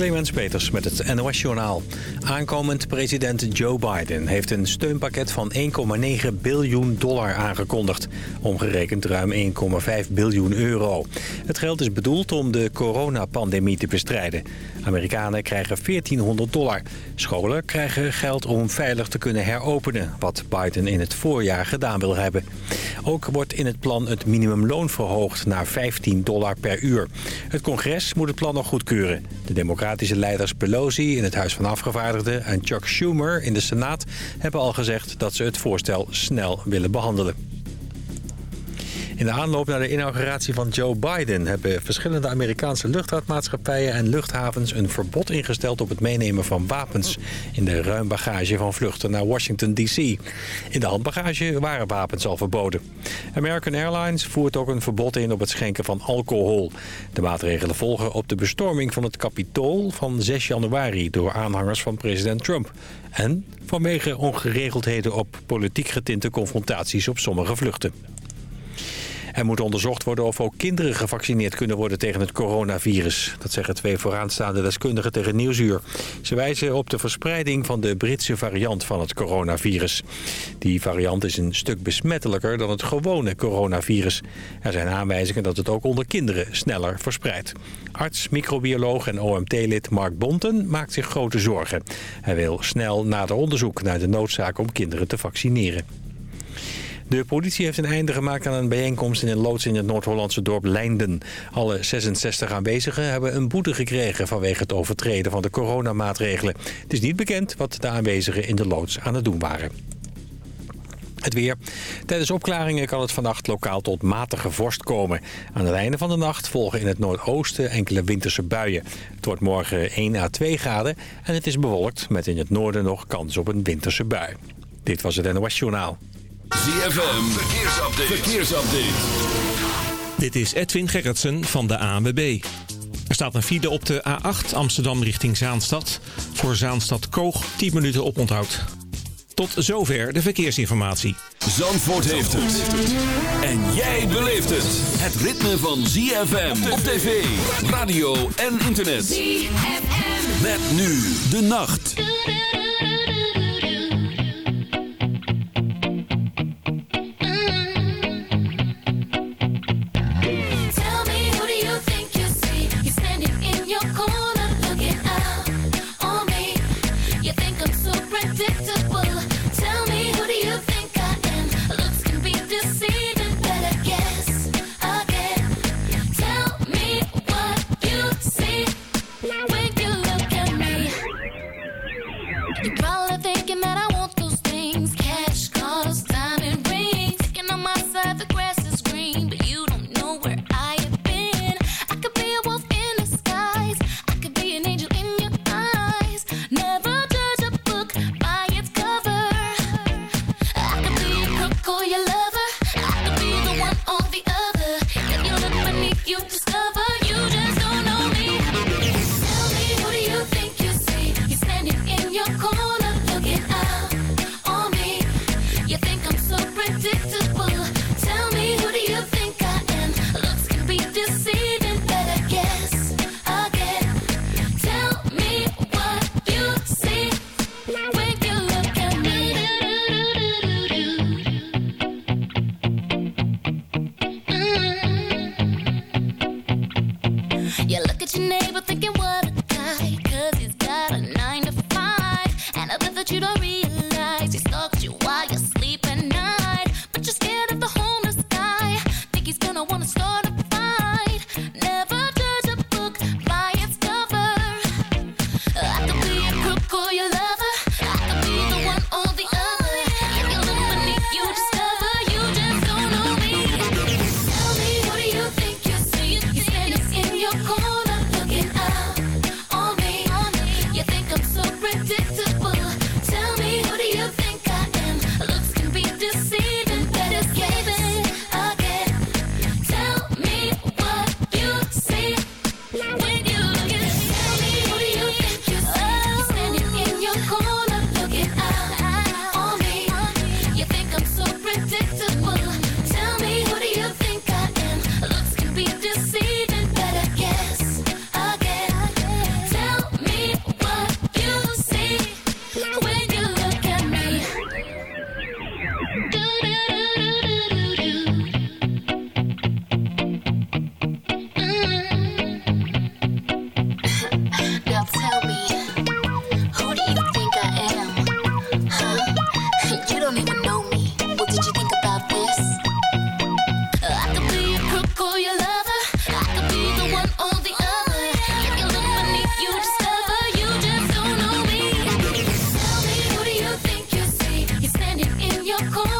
Clemens Peters met het NOS-journaal. Aankomend president Joe Biden heeft een steunpakket van 1,9 biljoen dollar aangekondigd. Omgerekend ruim 1,5 biljoen euro. Het geld is bedoeld om de coronapandemie te bestrijden. Amerikanen krijgen 1400 dollar. Scholen krijgen geld om veilig te kunnen heropenen... wat Biden in het voorjaar gedaan wil hebben. Ook wordt in het plan het minimumloon verhoogd naar 15 dollar per uur. Het congres moet het plan nog goedkeuren. De democratische leiders Pelosi in het Huis van Afgevaardigden en Chuck Schumer in de Senaat hebben al gezegd dat ze het voorstel snel willen behandelen. In de aanloop naar de inauguratie van Joe Biden... hebben verschillende Amerikaanse luchtvaartmaatschappijen en luchthavens... een verbod ingesteld op het meenemen van wapens... in de ruimbagage van vluchten naar Washington D.C. In de handbagage waren wapens al verboden. American Airlines voert ook een verbod in op het schenken van alcohol. De maatregelen volgen op de bestorming van het Capitool van 6 januari... door aanhangers van president Trump. En vanwege ongeregeldheden op politiek getinte confrontaties op sommige vluchten. Er moet onderzocht worden of ook kinderen gevaccineerd kunnen worden tegen het coronavirus. Dat zeggen twee vooraanstaande deskundigen tegen Nieuwsuur. Ze wijzen op de verspreiding van de Britse variant van het coronavirus. Die variant is een stuk besmettelijker dan het gewone coronavirus. Er zijn aanwijzingen dat het ook onder kinderen sneller verspreidt. Arts, microbioloog en OMT-lid Mark Bonten maakt zich grote zorgen. Hij wil snel nader onderzoek naar de noodzaak om kinderen te vaccineren. De politie heeft een einde gemaakt aan een bijeenkomst in een loods in het Noord-Hollandse dorp Leinden. Alle 66 aanwezigen hebben een boete gekregen vanwege het overtreden van de coronamaatregelen. Het is niet bekend wat de aanwezigen in de loods aan het doen waren. Het weer. Tijdens opklaringen kan het vannacht lokaal tot matige vorst komen. Aan het einde van de nacht volgen in het noordoosten enkele winterse buien. Het wordt morgen 1 à 2 graden en het is bewolkt met in het noorden nog kans op een winterse bui. Dit was het NOS Journaal. ZFM, verkeersupdate. verkeersupdate. Dit is Edwin Gerritsen van de ANWB. Er staat een file op de A8 Amsterdam richting Zaanstad. Voor Zaanstad Koog 10 minuten oponthoud. Tot zover de verkeersinformatie. Zandvoort heeft het. En jij beleeft het. Het ritme van ZFM op tv, radio en internet. ZFM. Met nu de nacht. 横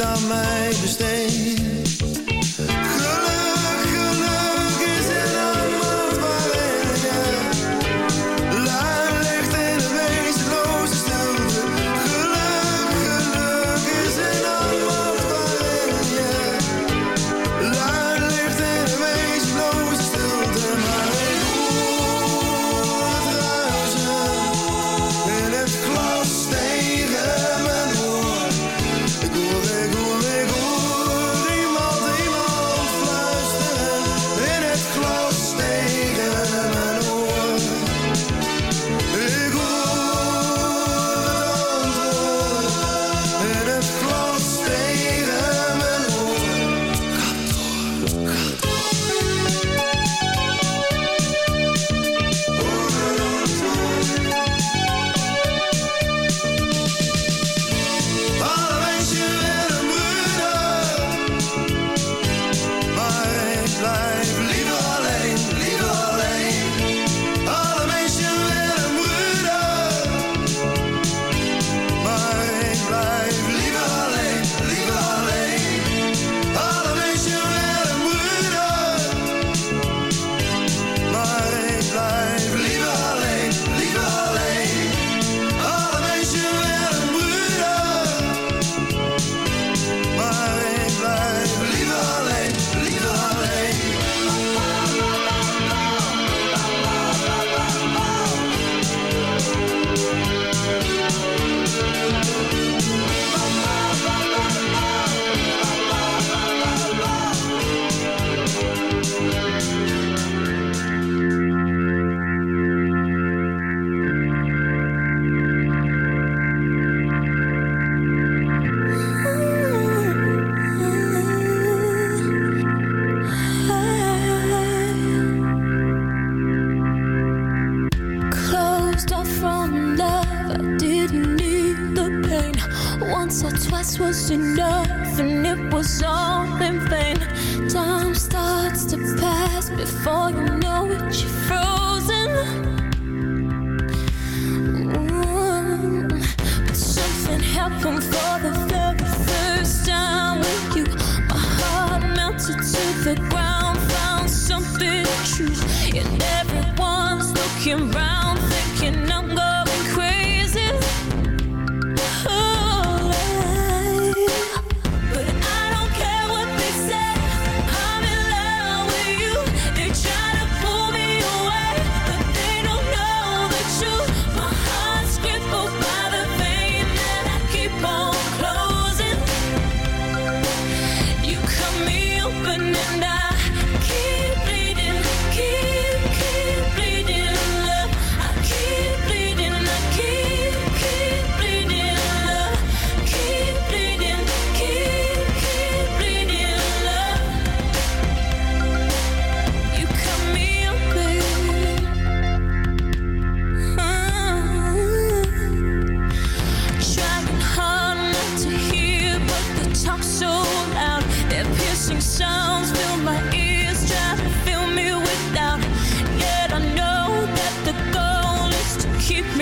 aan mij besteed.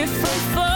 Me from.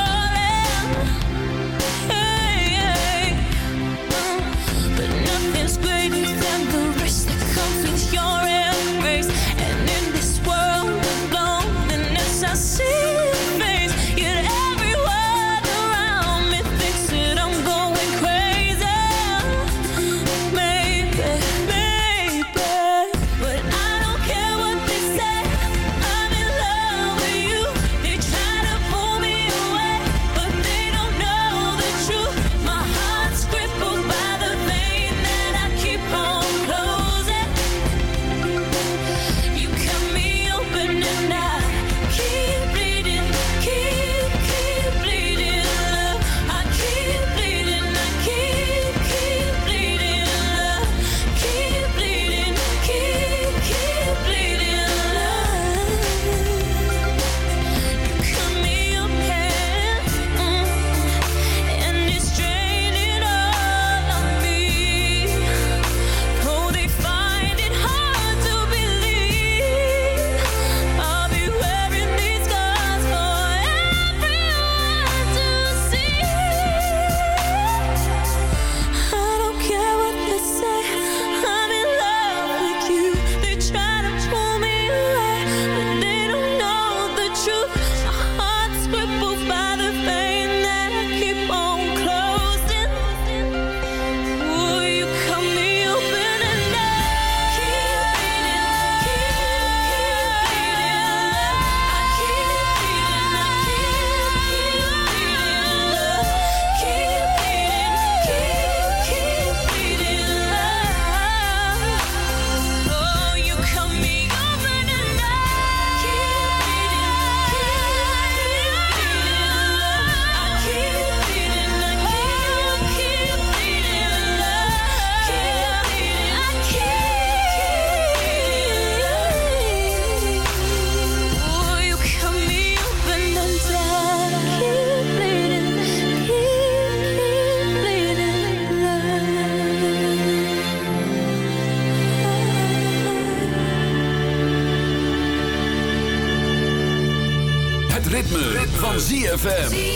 ZFM.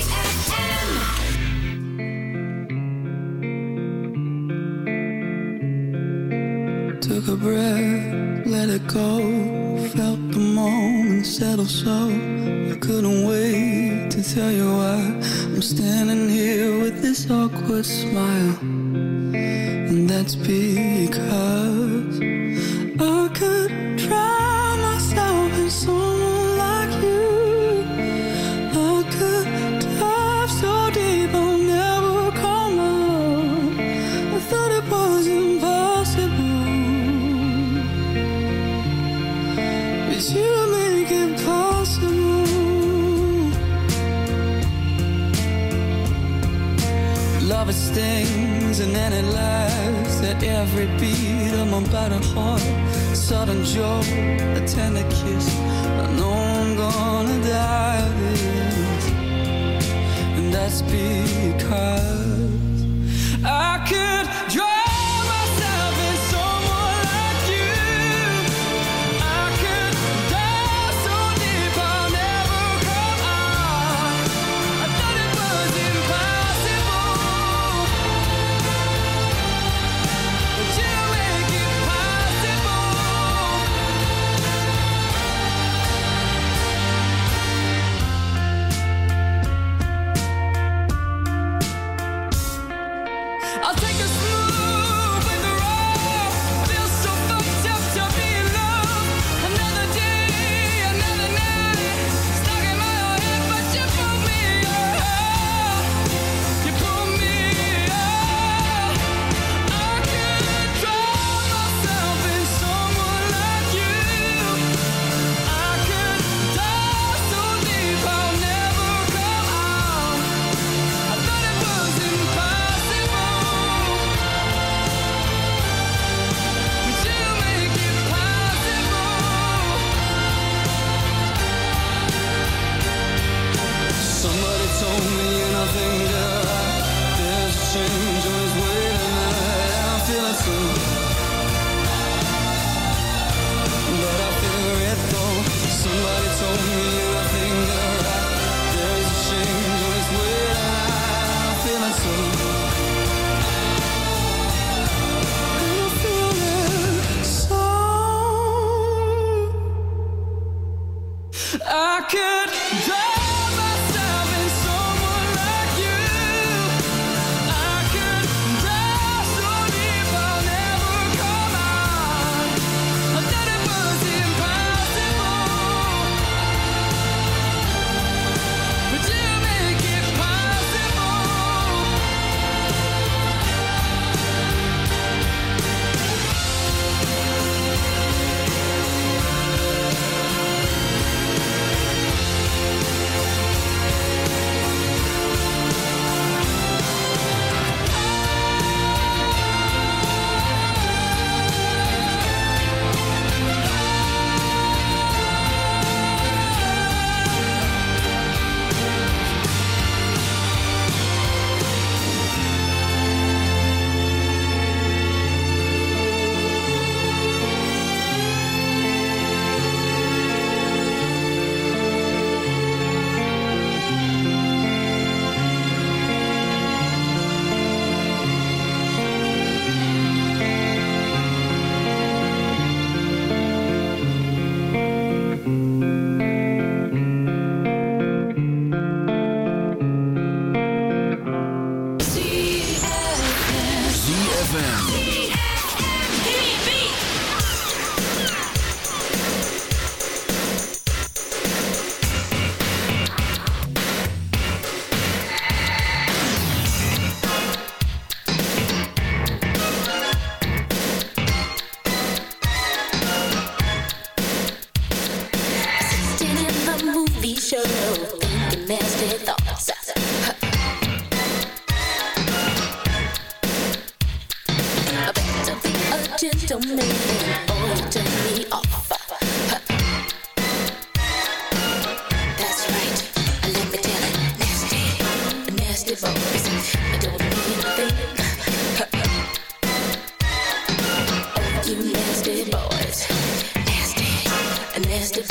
Let me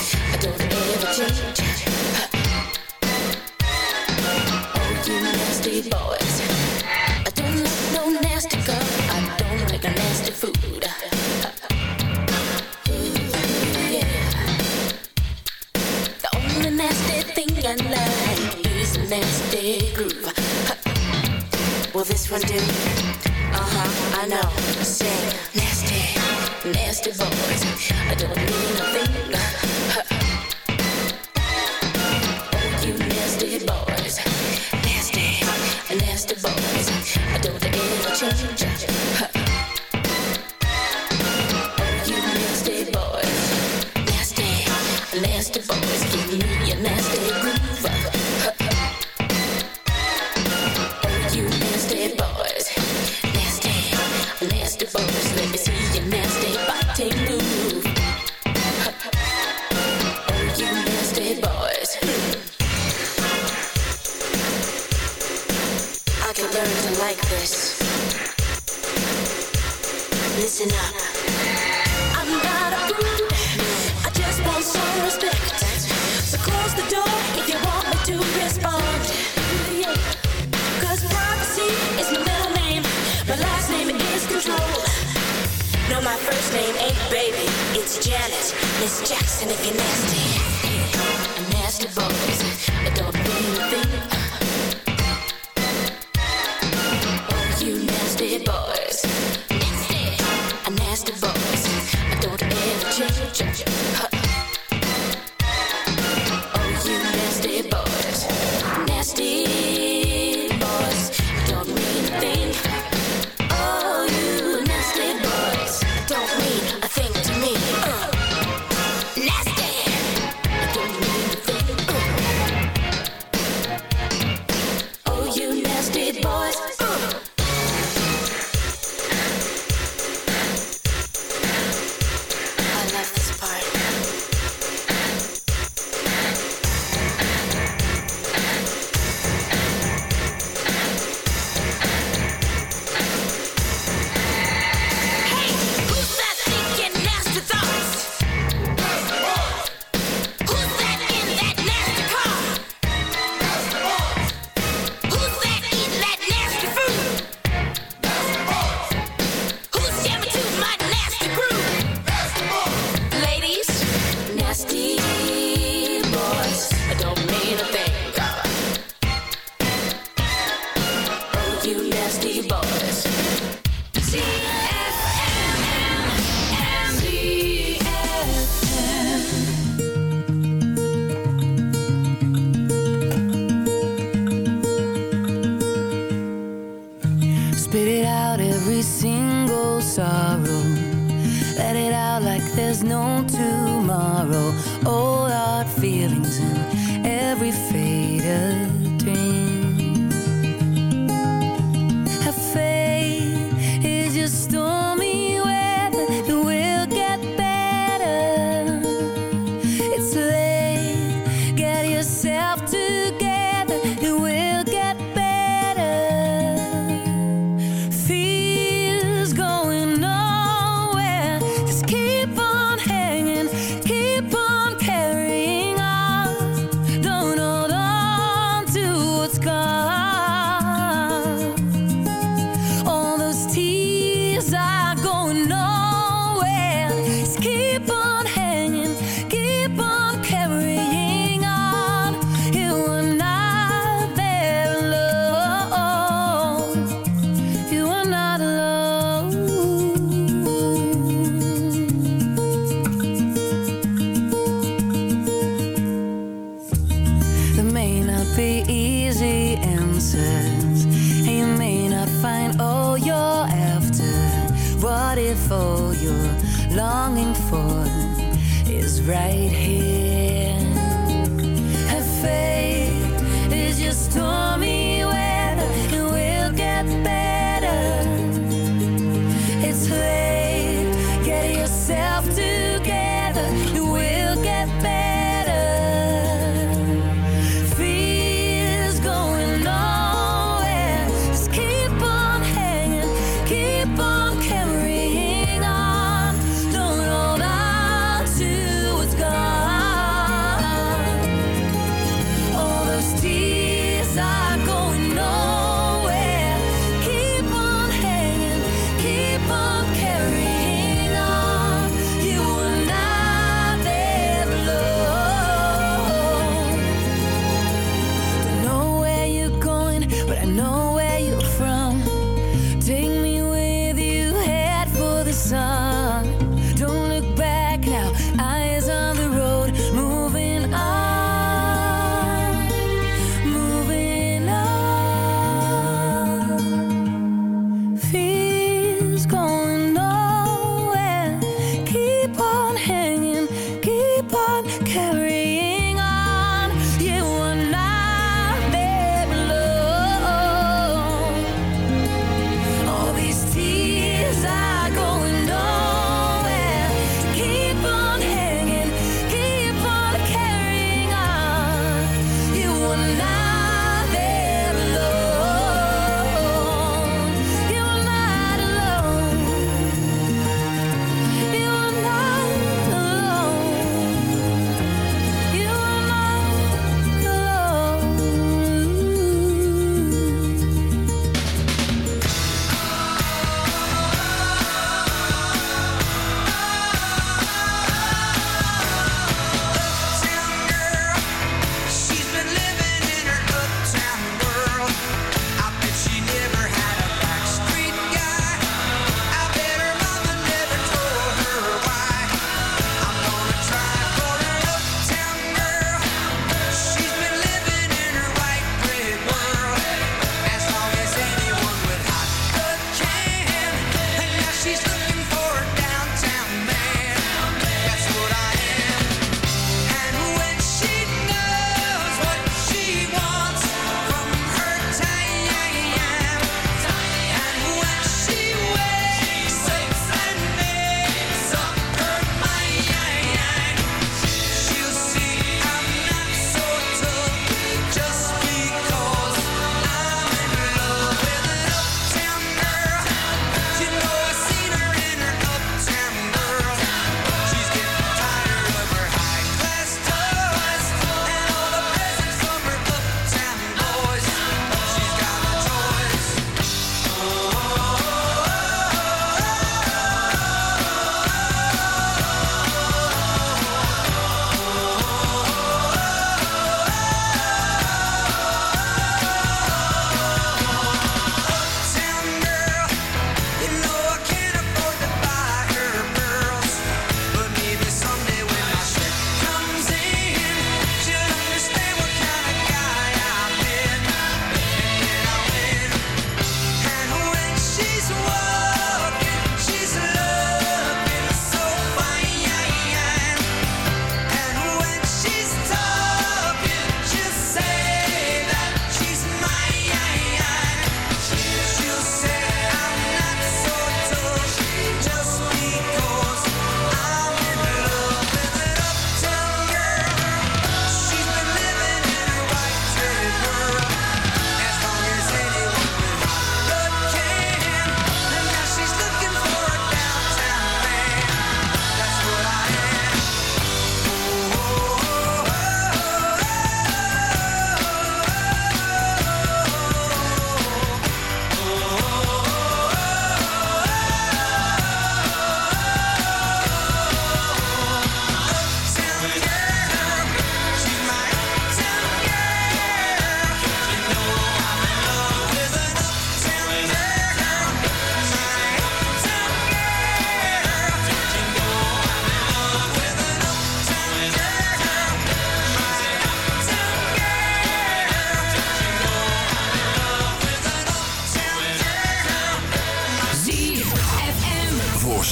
see your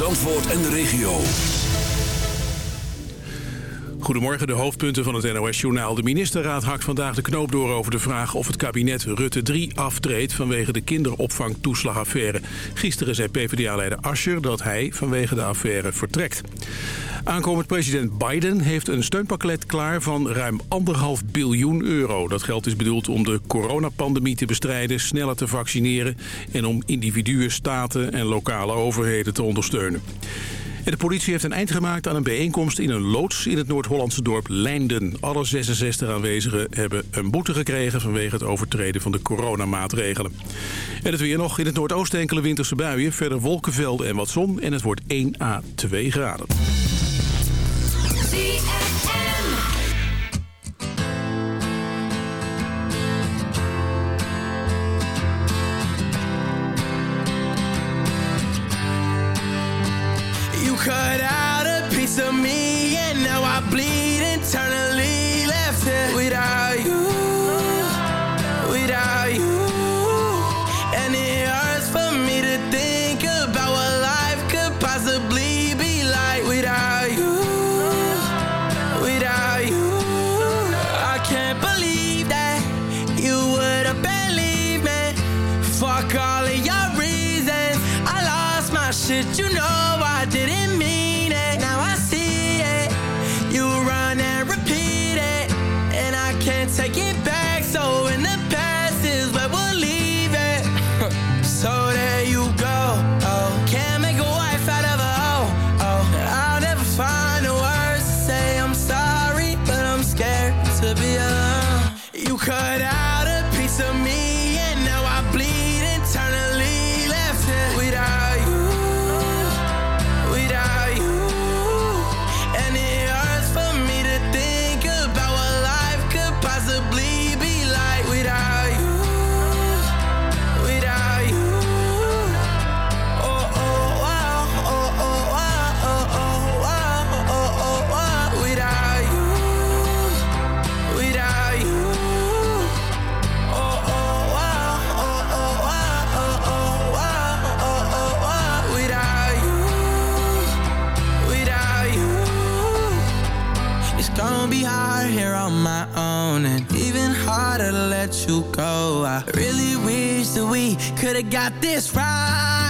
Zandvoort en de regio. Goedemorgen, de hoofdpunten van het NOS-journaal. De ministerraad hakt vandaag de knoop door over de vraag of het kabinet Rutte 3 aftreedt vanwege de kinderopvangtoeslagaffaire. Gisteren zei PvdA-leider Ascher dat hij vanwege de affaire vertrekt. Aankomend president Biden heeft een steunpakket klaar van ruim anderhalf biljoen euro. Dat geld is bedoeld om de coronapandemie te bestrijden, sneller te vaccineren... en om individuen, staten en lokale overheden te ondersteunen. En de politie heeft een eind gemaakt aan een bijeenkomst in een loods in het Noord-Hollandse dorp Leinden. Alle 66 aanwezigen hebben een boete gekregen vanwege het overtreden van de coronamaatregelen. En het weer nog in het noordoosten enkele winterse buien, verder wolkenvelden en wat zon en het wordt 1 à 2 graden. You to go. I really wish that we could've got this right.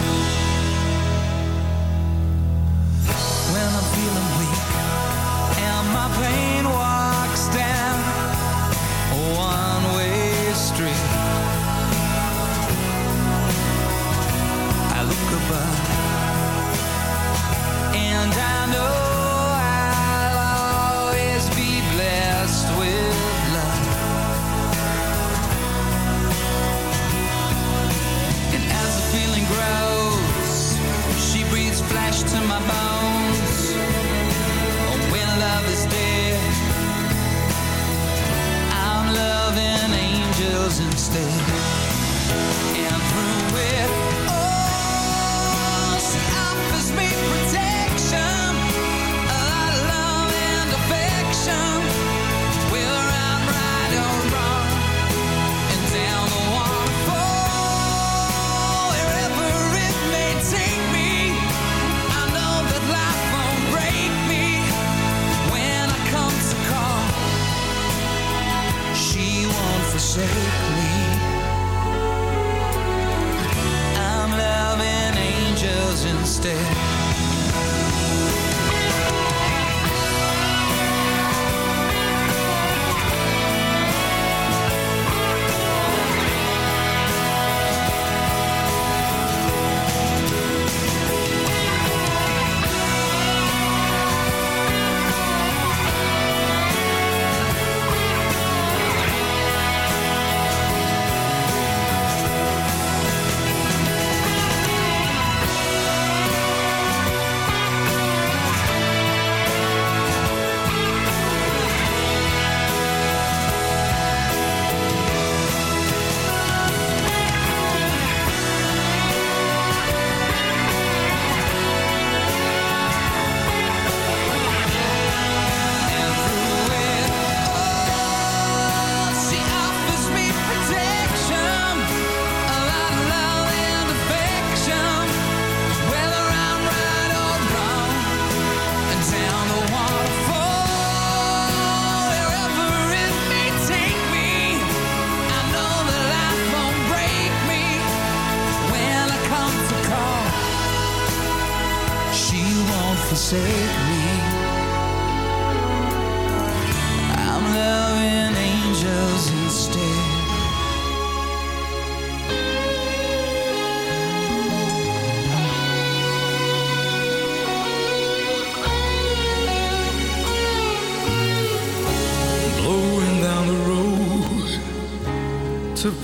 flesh to my bones. Oh, when love is dead, I'm loving angels instead.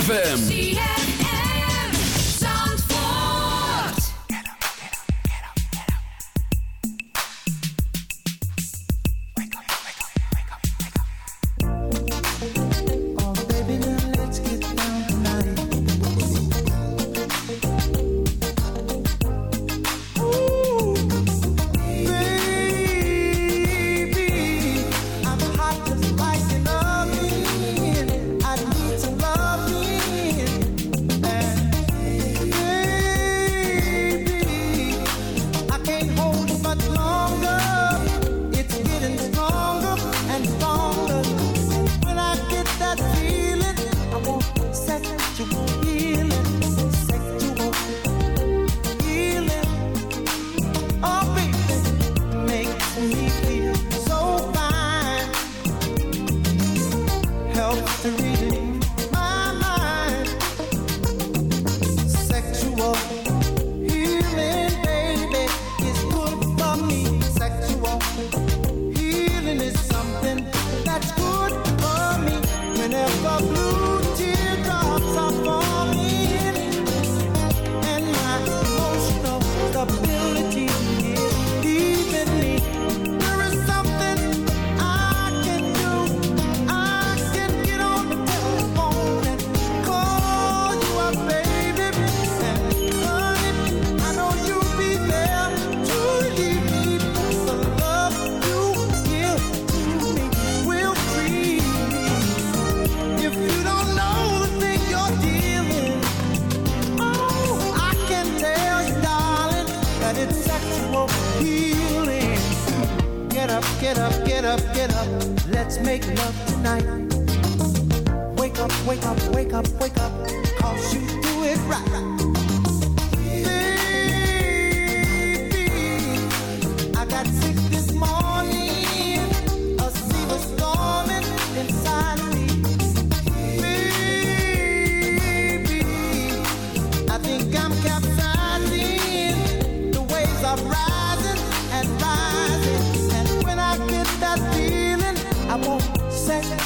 ZFM. It's sexual healing. Get up, get up, get up, get up. Let's make love tonight. Wake up, wake up, wake up, wake up. Cause you do it right. Baby, I got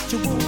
to wound.